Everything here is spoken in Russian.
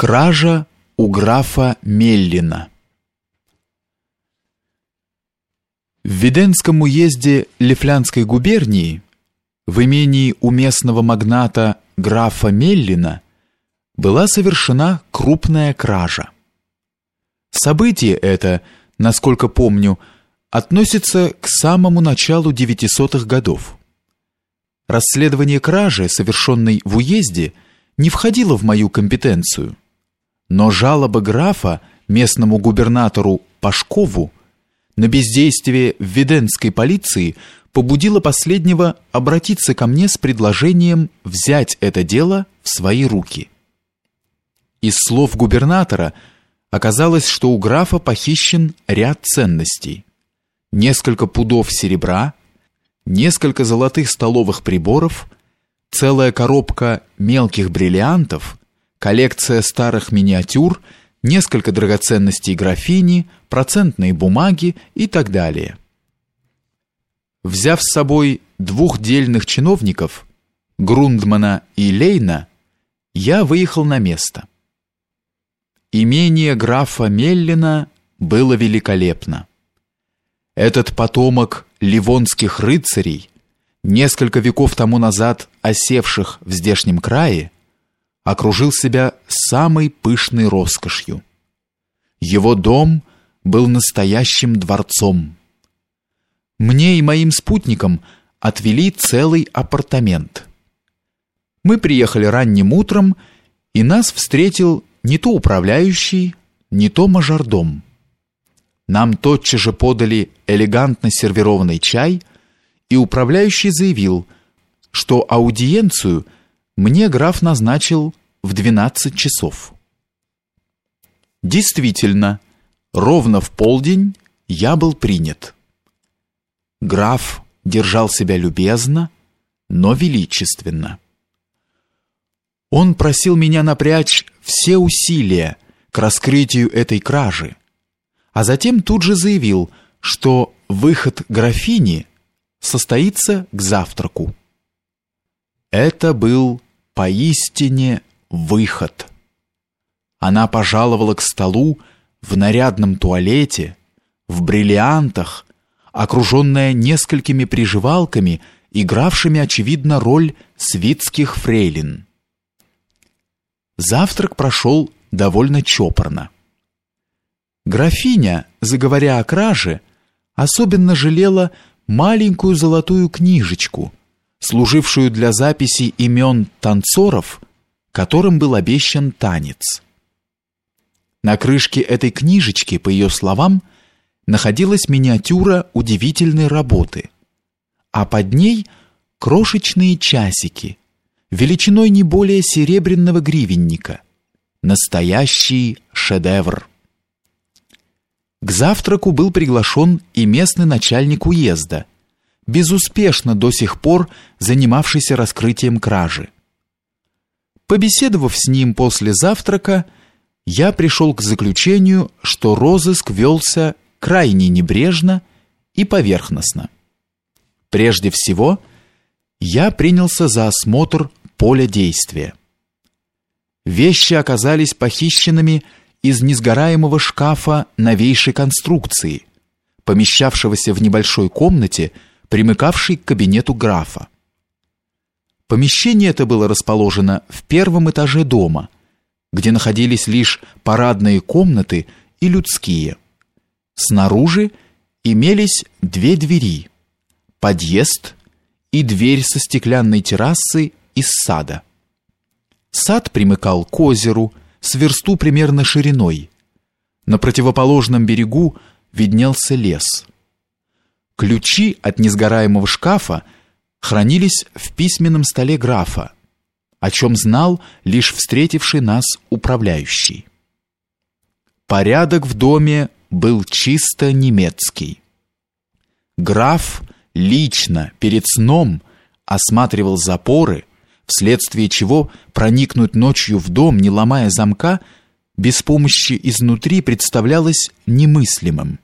Кража у графа Меллина В Виденском уезде Лифлянской губернии в имении у местного магната графа Меллина была совершена крупная кража. Событие это, насколько помню, относится к самому началу 900-х годов. Расследование кражи, совершенной в уезде, не входило в мою компетенцию. Но жалоба графа местному губернатору Пашкову на бездействие Введенской полиции побудила последнего обратиться ко мне с предложением взять это дело в свои руки. Из слов губернатора оказалось, что у графа похищен ряд ценностей. Несколько пудов серебра, несколько золотых столовых приборов, целая коробка мелких бриллиантов коллекция старых миниатюр, несколько драгоценностей графини, процентные бумаги и так далее. Взяв с собой двух дельных чиновников, Грундмана и Лейна, я выехал на место. Имение графа Меллина было великолепно. Этот потомок ливонских рыцарей, несколько веков тому назад осевших в здешнем крае, окружил себя самой пышной роскошью. Его дом был настоящим дворцом. Мне и моим спутникам отвели целый апартамент. Мы приехали ранним утром, и нас встретил не то управляющий, не то мажордом. Нам тотчас же подали элегантно сервированный чай, и управляющий заявил, что аудиенцию мне граф назначил в 12 часов. Действительно, ровно в полдень я был принят. Граф держал себя любезно, но величественно. Он просил меня напрячь все усилия к раскрытию этой кражи, а затем тут же заявил, что выход графини состоится к завтраку. Это был поистине выход. Она пожаловала к столу в нарядном туалете, в бриллиантах, окруженная несколькими приживалками, игравшими очевидно роль свитских фрейлин. Завтрак прошел довольно чопорно. Графиня, заговоря о краже, особенно жалела маленькую золотую книжечку, служившую для записи имен танцоров которым был обещан танец. На крышке этой книжечки, по ее словам, находилась миниатюра удивительной работы, а под ней крошечные часики, величиной не более серебряного гривенника. Настоящий шедевр. К завтраку был приглашен и местный начальник уезда, безуспешно до сих пор занимавшийся раскрытием кражи. Побеседовав с ним после завтрака, я пришел к заключению, что розыск велся крайне небрежно и поверхностно. Прежде всего, я принялся за осмотр поля действия. Вещи оказались похищенными из несгораемого шкафа новейшей конструкции, помещавшегося в небольшой комнате, примыкавшей к кабинету графа. Помещение это было расположено в первом этаже дома, где находились лишь парадные комнаты и людские. Снаружи имелись две двери: подъезд и дверь со стеклянной террасы из сада. Сад примыкал к озеру с версту примерно шириной. На противоположном берегу виднелся лес. Ключи от несгораемого шкафа хранились в письменном столе графа, о чем знал лишь встретивший нас управляющий. Порядок в доме был чисто немецкий. Граф лично перед сном осматривал запоры, вследствие чего проникнуть ночью в дом, не ломая замка, без помощи изнутри представлялось немыслимым.